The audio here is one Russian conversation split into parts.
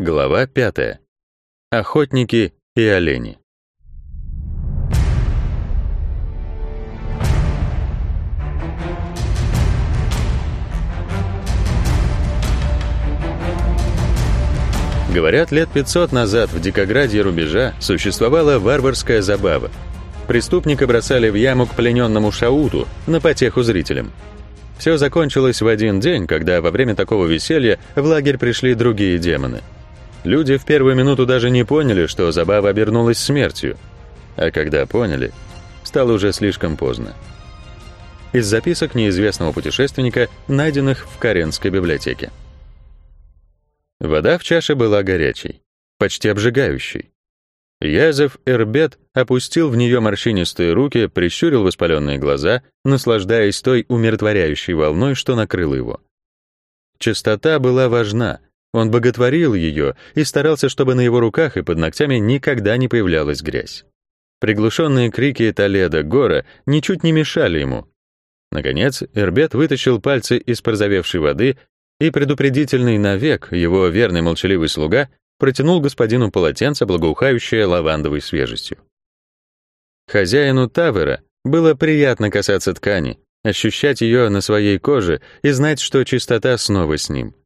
Глава 5. Охотники и олени. Говорят, лет 500 назад в Дикограде рубежа существовала варварская забава. Преступника бросали в яму к плененному шауту на потеху зрителям. Все закончилось в один день, когда во время такого веселья в лагерь пришли другие демоны. Люди в первую минуту даже не поняли, что забава обернулась смертью. А когда поняли, стало уже слишком поздно. Из записок неизвестного путешественника, найденных в Каренской библиотеке. Вода в чаше была горячей, почти обжигающей. Язев Эрбет опустил в нее морщинистые руки, прищурил воспаленные глаза, наслаждаясь той умиротворяющей волной, что накрыла его. Чистота была важна, он боготворил ее и старался, чтобы на его руках и под ногтями никогда не появлялась грязь. Приглушенные крики Толеда Гора ничуть не мешали ему. Наконец, Эрбет вытащил пальцы из порозовевшей воды, и предупредительный навек, его верный молчаливый слуга, протянул господину полотенце, благоухающее лавандовой свежестью. Хозяину Тавера было приятно касаться ткани, ощущать ее на своей коже и знать, что чистота снова с ним.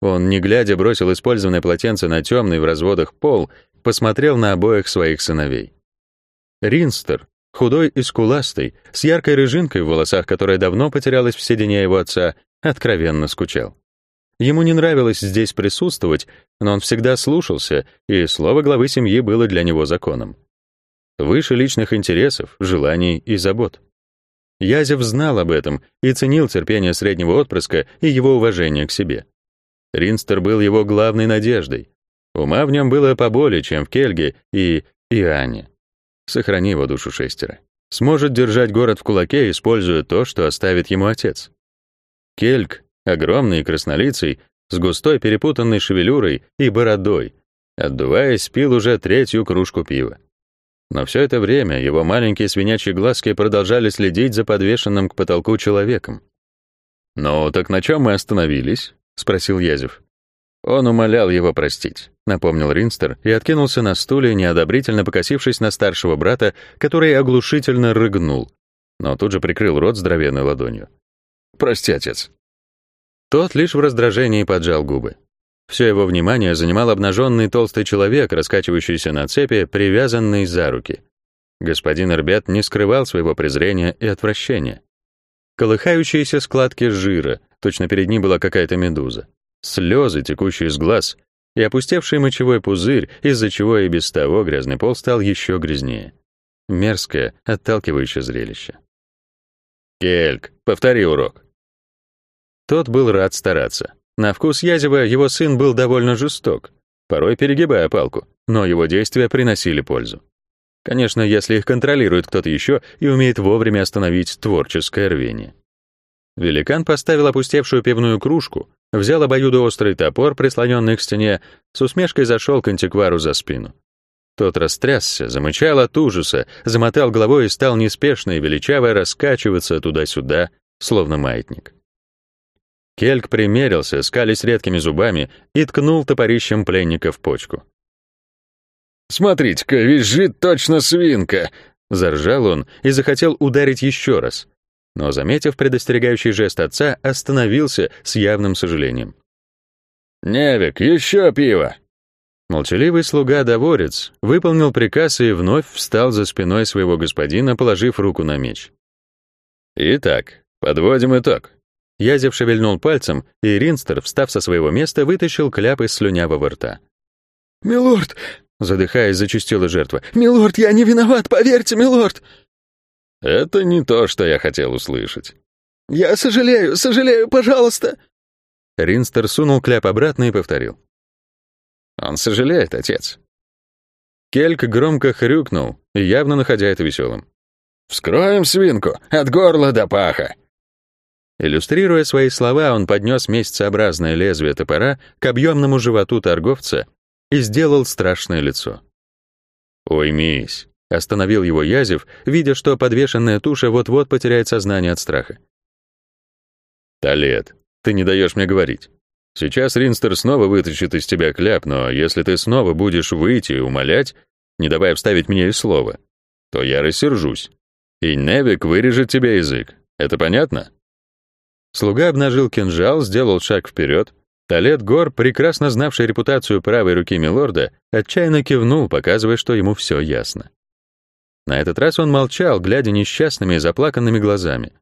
Он, не глядя, бросил использованное полотенце на темный в разводах пол, посмотрел на обоих своих сыновей. Ринстер, худой и скуластый, с яркой рыжинкой в волосах, которая давно потерялась в седине его отца, откровенно скучал. Ему не нравилось здесь присутствовать, но он всегда слушался, и слово главы семьи было для него законом. Выше личных интересов, желаний и забот. Язев знал об этом и ценил терпение среднего отпрыска и его уважение к себе. Ринстер был его главной надеждой. Ума в нем было поболее, чем в Кельге и Иоанне. Сохрани его душу шестеро. Сможет держать город в кулаке, используя то, что оставит ему отец. Кельг огромный и краснолицый, с густой перепутанной шевелюрой и бородой, отдуваясь, пил уже третью кружку пива. Но все это время его маленькие свинячьи глазки продолжали следить за подвешенным к потолку человеком. «Ну, так на чем мы остановились?» — спросил Язев. Он умолял его простить, напомнил Ринстер и откинулся на стуле, неодобрительно покосившись на старшего брата, который оглушительно рыгнул, но тут же прикрыл рот здоровенной ладонью. «Прости, отец, тот лишь в раздражении поджал губы. Все его внимание занимал обнаженный толстый человек, раскачивающийся на цепи, привязанный за руки. Господин Эрбет не скрывал своего презрения и отвращения. Колыхающиеся складки жира, точно перед ним была какая-то медуза. Слезы, текущие из глаз, и опустевший мочевой пузырь, из-за чего и без того грязный пол стал еще грязнее. Мерзкое, отталкивающее зрелище. «Кельк, повтори урок», тот был рад стараться. На вкус Язева его сын был довольно жесток, порой перегибая палку, но его действия приносили пользу. Конечно, если их контролирует кто-то еще и умеет вовремя остановить творческое рвение. Великан поставил опустевшую пивную кружку, взял обоюдоострый топор, прислоненный к стене, с усмешкой зашел к антиквару за спину. Тот растрясся, замычал от ужаса, замотал головой и стал неспешно и величаво раскачиваться туда-сюда, словно маятник. Кельк примерился, скались редкими зубами, и ткнул топорищем пленника в почку. «Смотрите-ка, визжит точно свинка!» Заржал он и захотел ударить еще раз. Но, заметив предостерегающий жест отца, остановился с явным сожалением. «Невик, еще пиво!» Молчаливый слуга-доворец выполнил приказ и вновь встал за спиной своего господина, положив руку на меч. «Итак, подводим итог. Язев шевельнул пальцем, и Ринстер, встав со своего места, вытащил кляп из слюнявого рта. «Милорд!» — задыхаясь, зачастила жертва. «Милорд, я не виноват, поверьте, милорд!» «Это не то, что я хотел услышать». «Я сожалею, сожалею, пожалуйста!» Ринстер сунул кляп обратно и повторил. «Он сожалеет, отец». Кельк громко хрюкнул, явно находя это веселым. «Вскроем свинку, от горла до паха!» Иллюстрируя свои слова, он поднес месяцеобразное лезвие топора к объемному животу торговца и сделал страшное лицо. «Уймись», — остановил его Язев, видя, что подвешенная туша вот-вот потеряет сознание от страха. «Талет, ты не даешь мне говорить. Сейчас Ринстер снова вытащит из тебя кляп, но если ты снова будешь выйти и умолять, не давая вставить мне и слова, то я рассержусь. И Невик вырежет тебе язык. Это понятно? Слуга обнажил кинжал, сделал шаг вперед. Талет Гор, прекрасно знавший репутацию правой руки милорда, отчаянно кивнул, показывая, что ему все ясно. На этот раз он молчал, глядя несчастными и заплаканными глазами.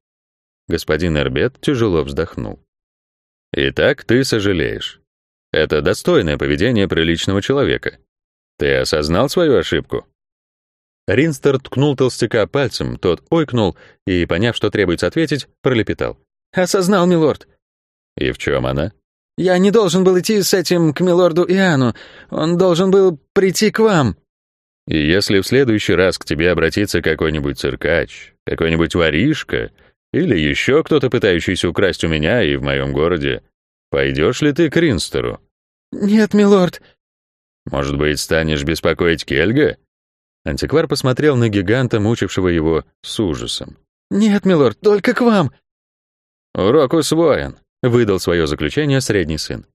Господин Эрбет тяжело вздохнул. «Итак, ты сожалеешь. Это достойное поведение приличного человека. Ты осознал свою ошибку?» Ринстер ткнул толстяка пальцем, тот ойкнул и, поняв, что требуется ответить, пролепетал. «Осознал, милорд». «И в чем она?» «Я не должен был идти с этим к милорду Иоанну. Он должен был прийти к вам». «И если в следующий раз к тебе обратится какой-нибудь циркач, какой-нибудь воришка или еще кто-то, пытающийся украсть у меня и в моем городе, пойдешь ли ты к Ринстеру?» «Нет, милорд». «Может быть, станешь беспокоить Кельга?» Антиквар посмотрел на гиганта, мучившего его с ужасом. «Нет, милорд, только к вам!» «Урок усвоен», — выдал свое заключение средний сын.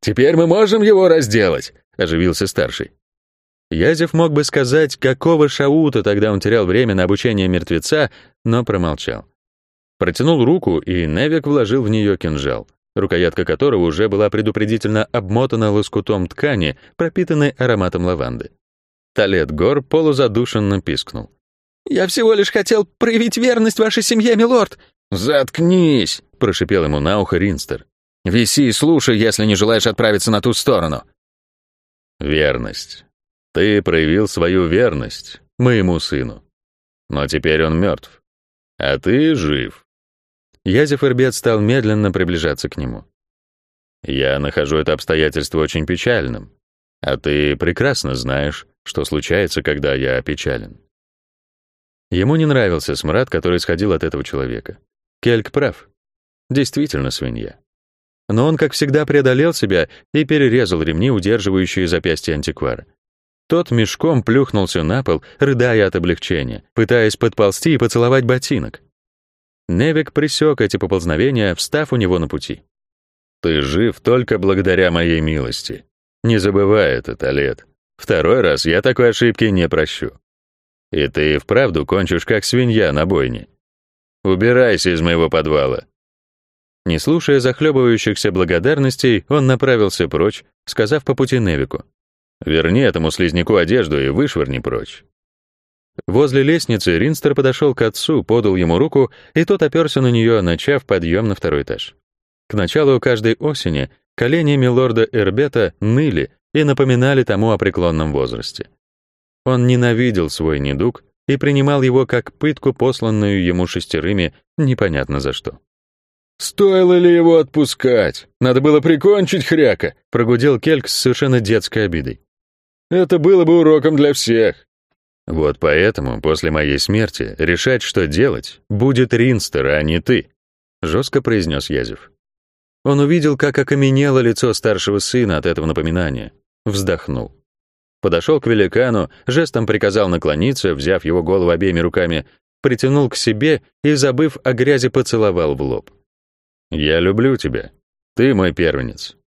«Теперь мы можем его разделать», — оживился старший. Язев мог бы сказать, какого шаута тогда он терял время на обучение мертвеца, но промолчал. Протянул руку, и Невик вложил в нее кинжал, рукоятка которого уже была предупредительно обмотана лоскутом ткани, пропитанной ароматом лаванды. Талет Гор полузадушенно пискнул. «Я всего лишь хотел проявить верность вашей семье, милорд!» «Заткнись!» — прошипел ему на ухо Ринстер. «Виси и слушай, если не желаешь отправиться на ту сторону». «Верность. Ты проявил свою верность моему сыну. Но теперь он мертв. А ты жив». Язев Ирбет стал медленно приближаться к нему. «Я нахожу это обстоятельство очень печальным. А ты прекрасно знаешь, что случается, когда я опечален. Ему не нравился смрад, который исходил от этого человека. Кельк прав. Действительно свинья. Но он, как всегда, преодолел себя и перерезал ремни, удерживающие запястья антиквара. Тот мешком плюхнулся на пол, рыдая от облегчения, пытаясь подползти и поцеловать ботинок. Невик пресек эти поползновения, встав у него на пути. «Ты жив только благодаря моей милости. Не забывай это, Талет. Второй раз я такой ошибки не прощу. И ты вправду кончишь как свинья на бойне. Убирайся из моего подвала». Не слушая захлебывающихся благодарностей, он направился прочь, сказав по пути Невику. «Верни этому слизняку одежду и вышвырни прочь». Возле лестницы Ринстер подошел к отцу, подал ему руку, и тот оперся на нее, начав подъем на второй этаж. К началу каждой осени колени милорда Эрбета ныли, и напоминали тому о преклонном возрасте. Он ненавидел свой недуг и принимал его как пытку, посланную ему шестерыми, непонятно за что. «Стоило ли его отпускать? Надо было прикончить хряка», — прогудел Кельк с совершенно детской обидой. «Это было бы уроком для всех». «Вот поэтому после моей смерти решать, что делать, будет Ринстер, а не ты», — жестко произнес Язев. Он увидел, как окаменело лицо старшего сына от этого напоминания. Вздохнул. Подошел к великану, жестом приказал наклониться, взяв его голову обеими руками, притянул к себе и, забыв о грязи, поцеловал в лоб. «Я люблю тебя. Ты мой первенец.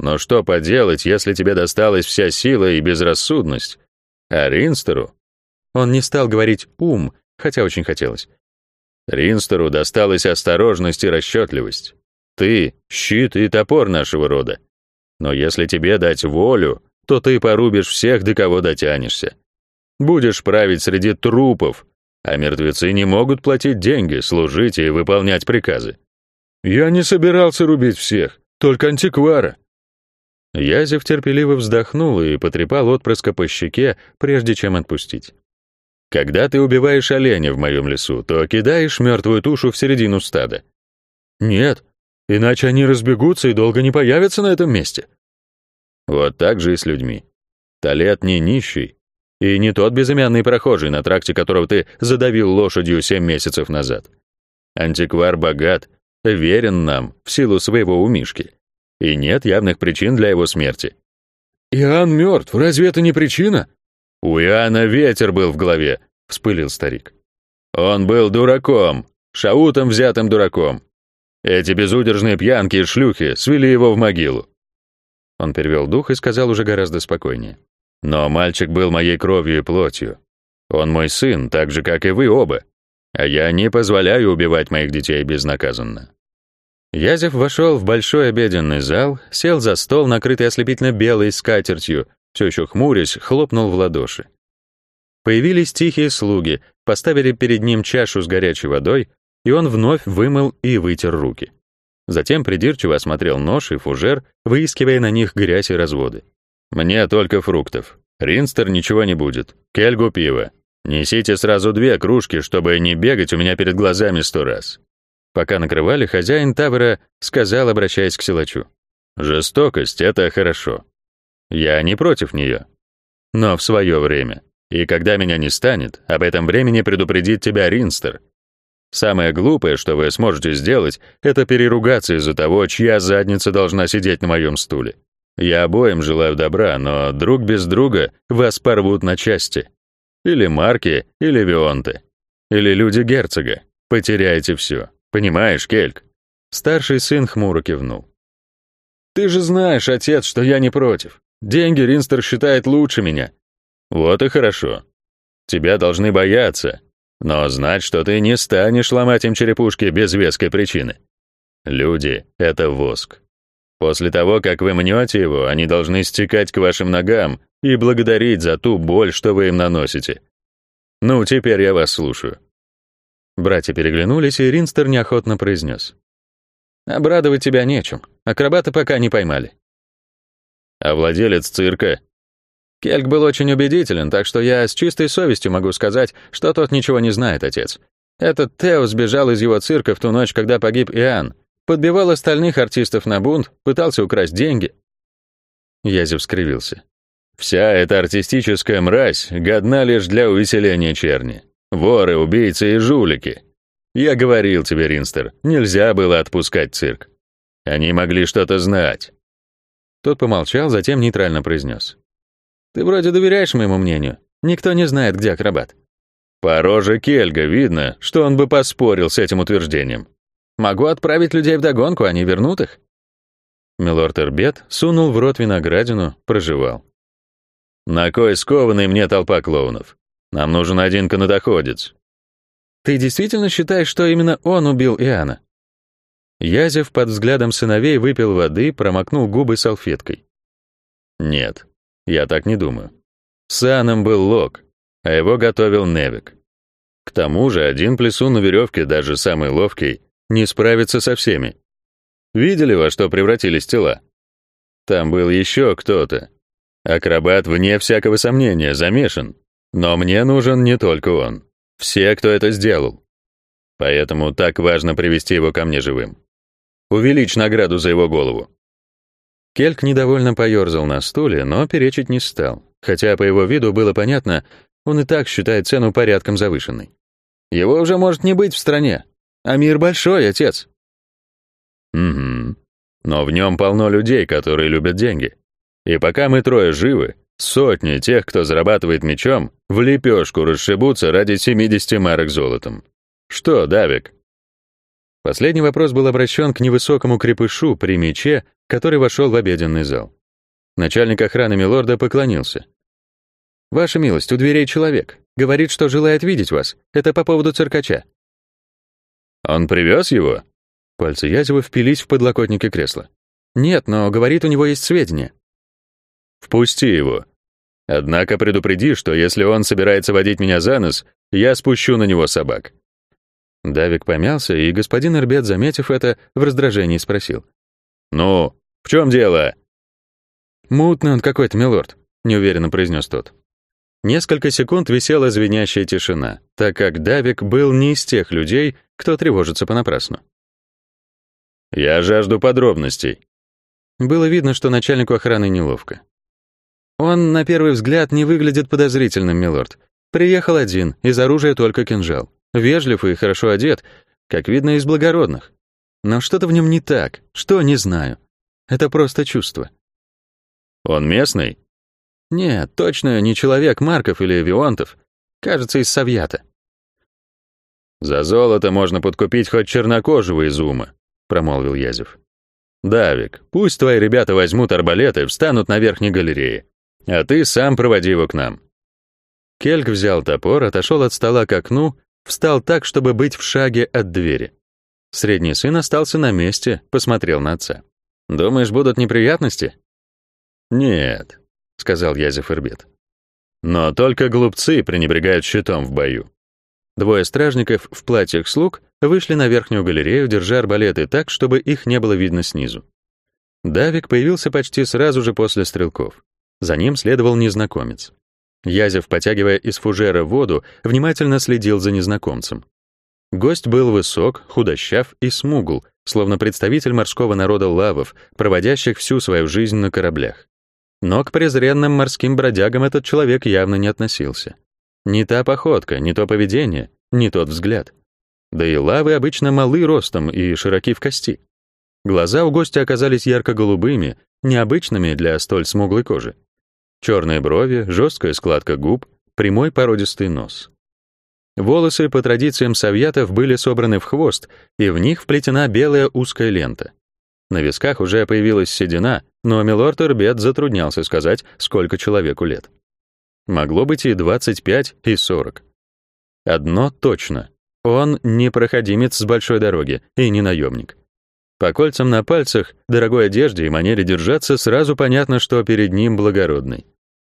Но что поделать, если тебе досталась вся сила и безрассудность? А Ринстеру?» Он не стал говорить «ум», хотя очень хотелось. Ринстеру досталась осторожность и расчетливость. Ты — щит и топор нашего рода. Но если тебе дать волю, то ты порубишь всех, до кого дотянешься. Будешь править среди трупов, а мертвецы не могут платить деньги, служить и выполнять приказы. Я не собирался рубить всех, только антиквара. Язев терпеливо вздохнул и потрепал отпрыска по щеке, прежде чем отпустить. Когда ты убиваешь оленя в моем лесу, то кидаешь мертвую тушу в середину стада. Нет, Иначе они разбегутся и долго не появятся на этом месте. Вот так же и с людьми. Талет не нищий, и не тот безымянный прохожий, на тракте которого ты задавил лошадью семь месяцев назад. Антиквар богат, верен нам в силу своего умишки, и нет явных причин для его смерти. «Иоанн мертв, разве это не причина?» «У Иоанна ветер был в голове», — вспылил старик. «Он был дураком, шаутом взятым дураком. Эти безудержные пьянки и шлюхи свели его в могилу. Он перевел дух и сказал уже гораздо спокойнее. Но мальчик был моей кровью и плотью. Он мой сын, так же, как и вы оба. А я не позволяю убивать моих детей безнаказанно. Язев вошел в большой обеденный зал, сел за стол, накрытый ослепительно белой скатертью, все еще хмурясь, хлопнул в ладоши. Появились тихие слуги, поставили перед ним чашу с горячей водой, и он вновь вымыл и вытер руки. Затем придирчиво осмотрел нож и фужер, выискивая на них грязь и разводы. «Мне только фруктов. Ринстер ничего не будет. Кельгу пиво. Несите сразу две кружки, чтобы не бегать у меня перед глазами сто раз». Пока накрывали, хозяин табора сказал, обращаясь к силачу. «Жестокость — это хорошо. Я не против нее. Но в свое время. И когда меня не станет, об этом времени предупредит тебя Ринстер, Самое глупое, что вы сможете сделать, это переругаться из-за того, чья задница должна сидеть на моем стуле. Я обоим желаю добра, но друг без друга вас порвут на части. Или Марки, или Вионты. Или люди герцога. Потеряете все. Понимаешь, Кельк?» Старший сын хмуро кивнул. «Ты же знаешь, отец, что я не против. Деньги Ринстер считает лучше меня». «Вот и хорошо. Тебя должны бояться, но знать, что ты не станешь ломать им черепушки без веской причины. Люди — это воск. После того, как вы мнете его, они должны стекать к вашим ногам и благодарить за ту боль, что вы им наносите. Ну, теперь я вас слушаю». Братья переглянулись, и Ринстер неохотно произнес. «Обрадовать тебя нечем. Акробата пока не поймали». «А владелец цирка?» Кельк был очень убедителен, так что я с чистой совестью могу сказать, что тот ничего не знает, отец. Этот Тео сбежал из его цирка в ту ночь, когда погиб Иоанн. Подбивал остальных артистов на бунт, пытался украсть деньги. Язев скривился. Вся эта артистическая мразь годна лишь для увеселения черни. Воры, убийцы и жулики. Я говорил тебе, Ринстер, нельзя было отпускать цирк. Они могли что-то знать. Тот помолчал, затем нейтрально произнес. Ты вроде доверяешь моему мнению. Никто не знает, где акробат. По роже Кельга видно, что он бы поспорил с этим утверждением. Могу отправить людей в догонку, они вернут их. Милорд Эрбет сунул в рот виноградину, проживал. На кой скованный мне толпа клоунов? Нам нужен один канатоходец. Ты действительно считаешь, что именно он убил Иоанна? Язев под взглядом сыновей выпил воды, промокнул губы салфеткой. Нет, я так не думаю. Саном был Лок, а его готовил Невик. К тому же один плесун на веревке, даже самый ловкий, не справится со всеми. Видели, во что превратились тела? Там был еще кто-то. Акробат, вне всякого сомнения, замешан. Но мне нужен не только он. Все, кто это сделал. Поэтому так важно привести его ко мне живым. Увеличь награду за его голову. Кельк недовольно поерзал на стуле, но перечить не стал, хотя по его виду было понятно, он и так считает цену порядком завышенной. Его уже может не быть в стране, а мир большой, отец. Угу. Но в нем полно людей, которые любят деньги. И пока мы трое живы, сотни тех, кто зарабатывает мечом, в лепешку расшибутся ради 70 марок золотом. Что, Давик? Последний вопрос был обращен к невысокому крепышу при мече, который вошел в обеденный зал. Начальник охраны милорда поклонился. «Ваша милость, у дверей человек. Говорит, что желает видеть вас. Это по поводу циркача». «Он привез его?» Пальцы Язева впились в подлокотники кресла. «Нет, но, говорит, у него есть сведения». «Впусти его. Однако предупреди, что если он собирается водить меня за нос, я спущу на него собак». Давик помялся, и господин Эрбет, заметив это, в раздражении спросил. «Ну, в чем дело?» «Мутный он какой-то, милорд», — неуверенно произнес тот. Несколько секунд висела звенящая тишина, так как Давик был не из тех людей, кто тревожится понапрасну. «Я жажду подробностей». Было видно, что начальнику охраны неловко. «Он, на первый взгляд, не выглядит подозрительным, милорд. Приехал один, из оружия только кинжал. Вежлив и хорошо одет, как видно, из благородных. Но что-то в нем не так, что не знаю. Это просто чувство. Он местный? Нет, точно не человек Марков или Вионтов. Кажется, из Савьята. За золото можно подкупить хоть чернокожего из ума. промолвил Язев. «Давик, пусть твои ребята возьмут арбалеты, встанут на верхней галерее, а ты сам проводи его к нам». Кельк взял топор, отошел от стола к окну, встал так, чтобы быть в шаге от двери. Средний сын остался на месте, посмотрел на отца. «Думаешь, будут неприятности?» «Нет», — сказал Язев Ирбет. «Но только глупцы пренебрегают щитом в бою». Двое стражников в платьях слуг вышли на верхнюю галерею, держа арбалеты так, чтобы их не было видно снизу. Давик появился почти сразу же после стрелков. За ним следовал незнакомец. Язев, потягивая из фужера воду, внимательно следил за незнакомцем. Гость был высок, худощав и смугл, словно представитель морского народа лавов, проводящих всю свою жизнь на кораблях. Но к презренным морским бродягам этот человек явно не относился. Не та походка, не то поведение, не тот взгляд. Да и лавы обычно малы ростом и широки в кости. Глаза у гостя оказались ярко-голубыми, необычными для столь смуглой кожи. Черные брови, жесткая складка губ, прямой породистый нос. Волосы по традициям совьятов были собраны в хвост, и в них вплетена белая узкая лента. На висках уже появилась седина, но милорд Эрбет затруднялся сказать, сколько человеку лет. Могло быть и 25, и 40. Одно точно. Он не проходимец с большой дороги и не наемник. По кольцам на пальцах, дорогой одежде и манере держаться сразу понятно, что перед ним благородный.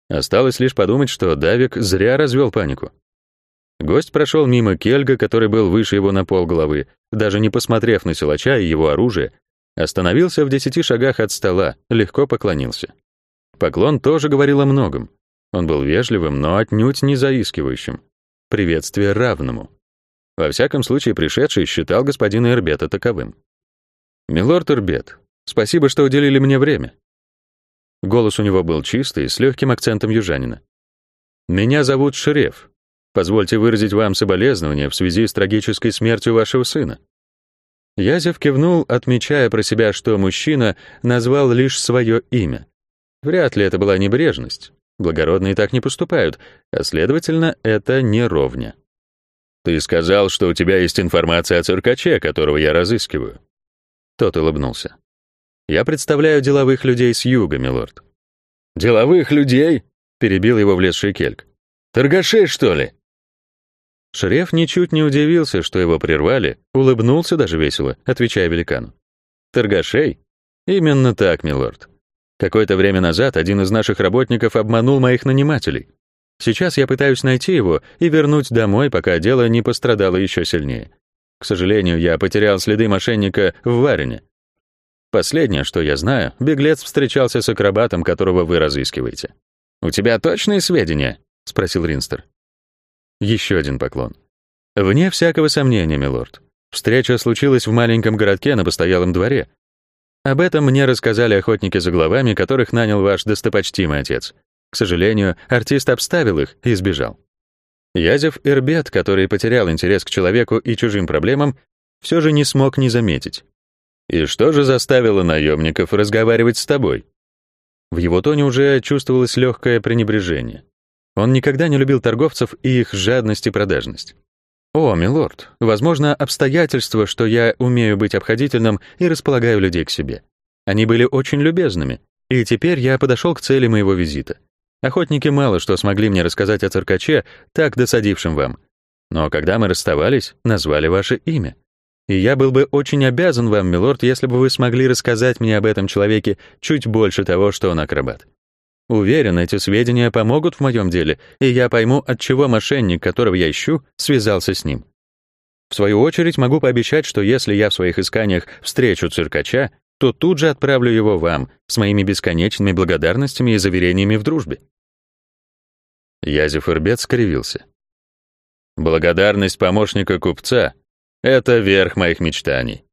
Осталось лишь подумать, что Давик зря развел панику. Гость прошел мимо Кельга, который был выше его на пол головы, даже не посмотрев на силача и его оружие, остановился в десяти шагах от стола, легко поклонился. Поклон тоже говорил о многом. Он был вежливым, но отнюдь не заискивающим. Приветствие равному. Во всяком случае, пришедший считал господина Эрбета таковым. «Милорд Эрбет, спасибо, что уделили мне время». Голос у него был чистый, с легким акцентом южанина. «Меня зовут Шереф, Позвольте выразить вам соболезнования в связи с трагической смертью вашего сына». Язев кивнул, отмечая про себя, что мужчина назвал лишь свое имя. Вряд ли это была небрежность. Благородные так не поступают, а, следовательно, это не ровня. «Ты сказал, что у тебя есть информация о циркаче, которого я разыскиваю». Тот улыбнулся. «Я представляю деловых людей с юга, милорд». «Деловых людей?» — перебил его влезший кельк. «Торгашей, что ли?» Шреф ничуть не удивился, что его прервали, улыбнулся даже весело, отвечая великану. «Торгашей?» «Именно так, милорд. Какое-то время назад один из наших работников обманул моих нанимателей. Сейчас я пытаюсь найти его и вернуть домой, пока дело не пострадало еще сильнее. К сожалению, я потерял следы мошенника в Варене. Последнее, что я знаю, беглец встречался с акробатом, которого вы разыскиваете. «У тебя точные сведения?» — спросил Ринстер. Еще один поклон. Вне всякого сомнения, милорд. Встреча случилась в маленьком городке на постоялом дворе. Об этом мне рассказали охотники за головами, которых нанял ваш достопочтимый отец. К сожалению, артист обставил их и сбежал. Язев Ирбет, который потерял интерес к человеку и чужим проблемам, все же не смог не заметить. «И что же заставило наемников разговаривать с тобой?» В его тоне уже чувствовалось легкое пренебрежение. Он никогда не любил торговцев и их жадность и продажность. «О, милорд, возможно, обстоятельства, что я умею быть обходительным и располагаю людей к себе. Они были очень любезными, и теперь я подошел к цели моего визита. Охотники мало что смогли мне рассказать о циркаче, так досадившем вам. Но когда мы расставались, назвали ваше имя. И я был бы очень обязан вам, милорд, если бы вы смогли рассказать мне об этом человеке чуть больше того, что он акробат. Уверен, эти сведения помогут в моем деле, и я пойму, от чего мошенник, которого я ищу, связался с ним. В свою очередь могу пообещать, что если я в своих исканиях встречу циркача, то тут же отправлю его вам с моими бесконечными благодарностями и заверениями в дружбе. Язев Ирбет скривился. Благодарность помощника купца — это верх моих мечтаний.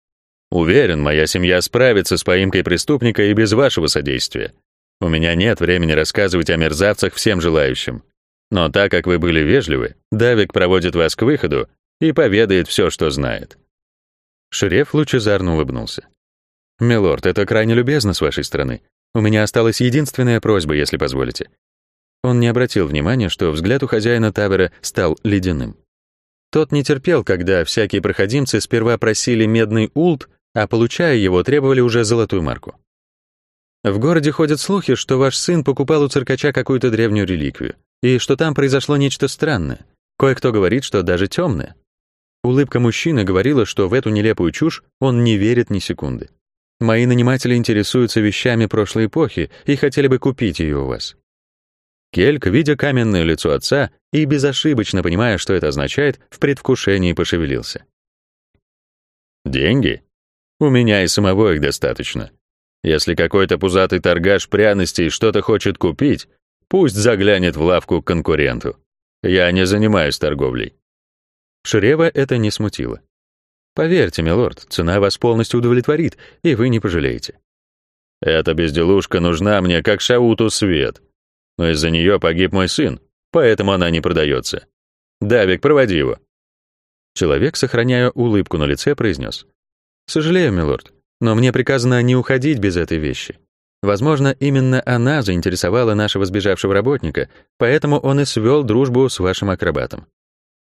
Уверен, моя семья справится с поимкой преступника и без вашего содействия. У меня нет времени рассказывать о мерзавцах всем желающим. Но так как вы были вежливы, Давик проводит вас к выходу и поведает все, что знает». Шереф лучезарно улыбнулся. «Милорд, это крайне любезно с вашей стороны. У меня осталась единственная просьба, если позволите». Он не обратил внимания, что взгляд у хозяина табора стал ледяным. Тот не терпел, когда всякие проходимцы сперва просили медный улт, а получая его, требовали уже золотую марку. В городе ходят слухи, что ваш сын покупал у циркача какую-то древнюю реликвию, и что там произошло нечто странное. Кое-кто говорит, что даже темное. Улыбка мужчины говорила, что в эту нелепую чушь он не верит ни секунды. Мои наниматели интересуются вещами прошлой эпохи и хотели бы купить ее у вас. Кельк, видя каменное лицо отца и безошибочно понимая, что это означает, в предвкушении пошевелился. «Деньги? У меня и самого их достаточно. Если какой-то пузатый торгаш пряностей что-то хочет купить, пусть заглянет в лавку к конкуренту. Я не занимаюсь торговлей». Шрева это не смутило. «Поверьте, милорд, цена вас полностью удовлетворит, и вы не пожалеете». «Эта безделушка нужна мне, как шауту свет. Но из-за нее погиб мой сын, поэтому она не продается. Давик, проводи его». Человек, сохраняя улыбку на лице, произнес. «Сожалею, милорд, но мне приказано не уходить без этой вещи. Возможно, именно она заинтересовала нашего сбежавшего работника, поэтому он и свел дружбу с вашим акробатом.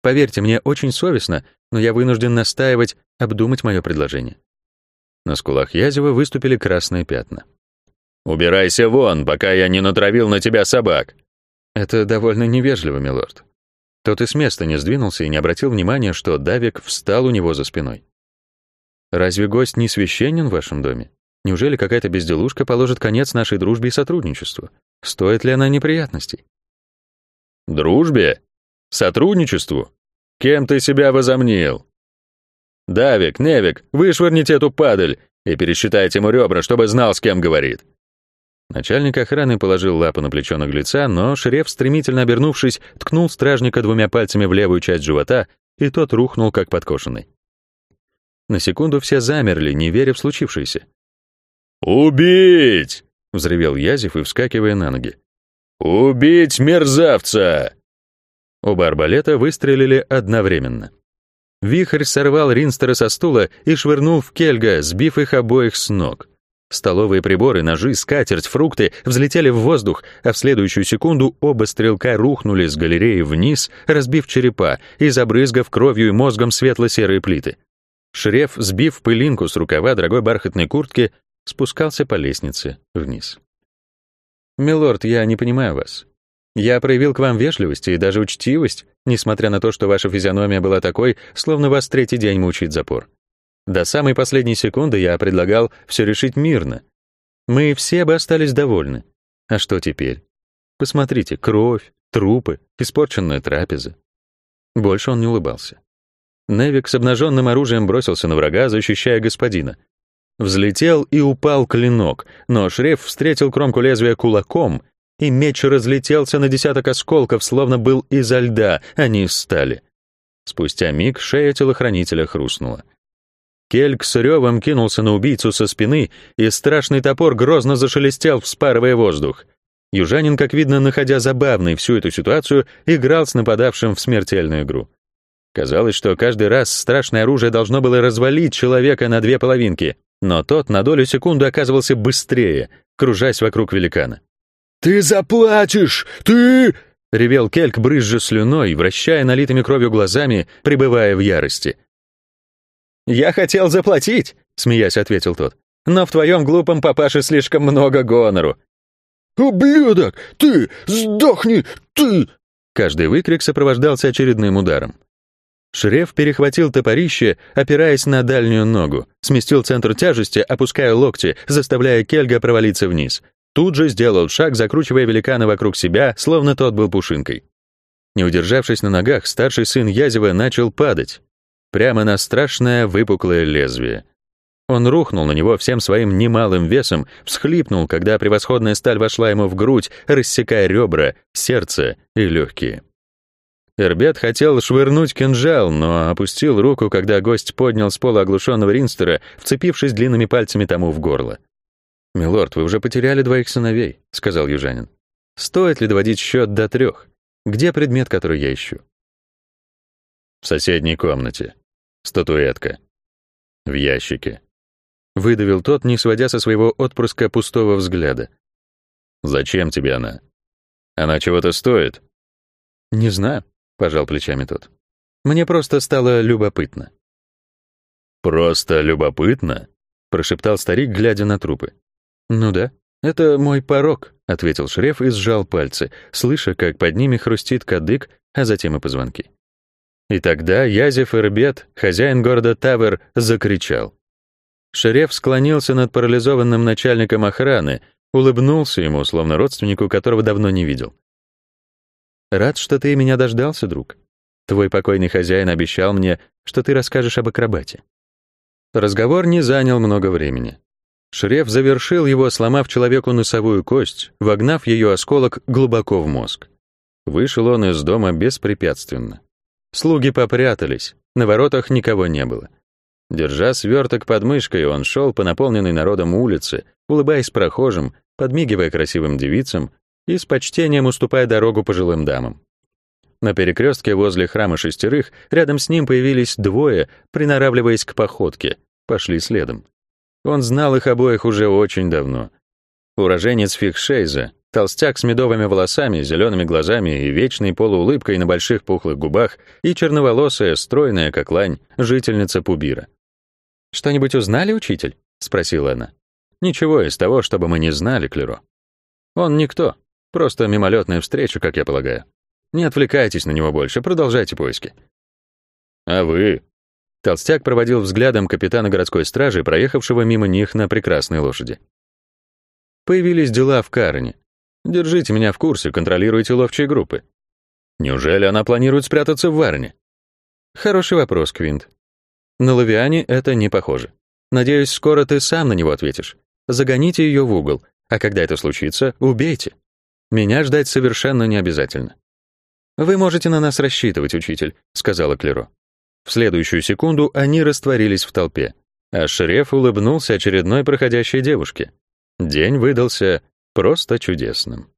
Поверьте, мне очень совестно, но я вынужден настаивать, обдумать мое предложение». На скулах Язева выступили красные пятна. «Убирайся вон, пока я не натравил на тебя собак!» «Это довольно невежливо, милорд». Тот и с места не сдвинулся и не обратил внимания, что Давик встал у него за спиной. Разве гость не священен в вашем доме? Неужели какая-то безделушка положит конец нашей дружбе и сотрудничеству? Стоит ли она неприятностей? Дружбе? Сотрудничеству? Кем ты себя возомнил? Давик, Невик, вышвырните эту падаль и пересчитайте ему ребра, чтобы знал, с кем говорит. Начальник охраны положил лапу на плечо наглеца, но Шреф, стремительно обернувшись, ткнул стражника двумя пальцами в левую часть живота, и тот рухнул, как подкошенный. На секунду все замерли, не веря в случившееся. «Убить!» — взревел Язев и вскакивая на ноги. «Убить мерзавца!» Оба арбалета выстрелили одновременно. Вихрь сорвал Ринстера со стула и швырнул в Кельга, сбив их обоих с ног. Столовые приборы, ножи, скатерть, фрукты взлетели в воздух, а в следующую секунду оба стрелка рухнули с галереи вниз, разбив черепа и забрызгав кровью и мозгом светло-серые плиты. Шреф, сбив пылинку с рукава дорогой бархатной куртки, спускался по лестнице вниз. «Милорд, я не понимаю вас. Я проявил к вам вежливость и даже учтивость, несмотря на то, что ваша физиономия была такой, словно вас третий день мучает запор. До самой последней секунды я предлагал все решить мирно. Мы все бы остались довольны. А что теперь? Посмотрите, кровь, трупы, испорченная трапеза». Больше он не улыбался. Невик с обнаженным оружием бросился на врага, защищая господина. Взлетел и упал клинок, но Шреф встретил кромку лезвия кулаком, и меч разлетелся на десяток осколков, словно был изо льда, а не из стали. Спустя миг шея телохранителя хрустнула. Кельк с ревом кинулся на убийцу со спины, и страшный топор грозно зашелестел, вспарывая воздух. Южанин, как видно, находя забавной всю эту ситуацию, играл с нападавшим в смертельную игру. Казалось, что каждый раз страшное оружие должно было развалить человека на две половинки, но тот на долю секунды оказывался быстрее, кружась вокруг великана. «Ты заплатишь! Ты...» — ревел Кельк, брызжа слюной, вращая налитыми кровью глазами, пребывая в ярости. «Я хотел заплатить», — смеясь ответил тот. «Но в твоем глупом папаше слишком много гонору». «Ублюдок! Ты! Сдохни! Ты!» Каждый выкрик сопровождался очередным ударом. Шреф перехватил топорище, опираясь на дальнюю ногу, сместил центр тяжести, опуская локти, заставляя Кельга провалиться вниз. Тут же сделал шаг, закручивая великана вокруг себя, словно тот был пушинкой. Не удержавшись на ногах, старший сын Язева начал падать. Прямо на страшное выпуклое лезвие. Он рухнул на него всем своим немалым весом, всхлипнул, когда превосходная сталь вошла ему в грудь, рассекая ребра, сердце и легкие. Эрбет хотел швырнуть кинжал, но опустил руку, когда гость поднял с пола оглушенного Ринстера, вцепившись длинными пальцами тому в горло. «Милорд, вы уже потеряли двоих сыновей», — сказал южанин. «Стоит ли доводить счет до трех? Где предмет, который я ищу?» «В соседней комнате. Статуэтка. В ящике». Выдавил тот, не сводя со своего отпрыска пустого взгляда. «Зачем тебе она? Она чего-то стоит?» «Не знаю. — пожал плечами тот. «Мне просто стало любопытно». «Просто любопытно», — прошептал старик, глядя на трупы. «Ну да, это мой порог», — ответил Шреф и сжал пальцы, слыша, как под ними хрустит кадык, а затем и позвонки. И тогда Язев Ирбет, хозяин города Тавер, закричал. Шереф склонился над парализованным начальником охраны, улыбнулся ему, словно родственнику, которого давно не видел. «Рад, что ты меня дождался, друг. Твой покойный хозяин обещал мне, что ты расскажешь об акробате». Разговор не занял много времени. Шреф завершил его, сломав человеку носовую кость, вогнав ее осколок глубоко в мозг. Вышел он из дома беспрепятственно. Слуги попрятались, на воротах никого не было. Держа сверток под мышкой, он шел по наполненной народом улице, улыбаясь прохожим, подмигивая красивым девицам и с почтением уступая дорогу пожилым дамам. На перекрестке возле храма шестерых рядом с ним появились двое, приноравливаясь к походке, пошли следом. Он знал их обоих уже очень давно. Уроженец Фихшейза, толстяк с медовыми волосами, зелеными глазами и вечной полуулыбкой на больших пухлых губах, и черноволосая, стройная, как лань, жительница Пубира. «Что-нибудь узнали, учитель?» — спросила она. «Ничего из того, чтобы мы не знали, Клеро. Он никто, просто мимолетная встреча, как я полагаю. Не отвлекайтесь на него больше, продолжайте поиски». «А вы?» Толстяк проводил взглядом капитана городской стражи, проехавшего мимо них на прекрасной лошади. Появились дела в Карне. Держите меня в курсе, контролируйте ловчие группы. Неужели она планирует спрятаться в Варне? Хороший вопрос, Квинт. На Лавиане это не похоже. Надеюсь, скоро ты сам на него ответишь. Загоните ее в угол, а когда это случится, убейте. Меня ждать совершенно не обязательно. Вы можете на нас рассчитывать, учитель, сказала Клеро. В следующую секунду они растворились в толпе, а Шреф улыбнулся очередной проходящей девушке. День выдался просто чудесным.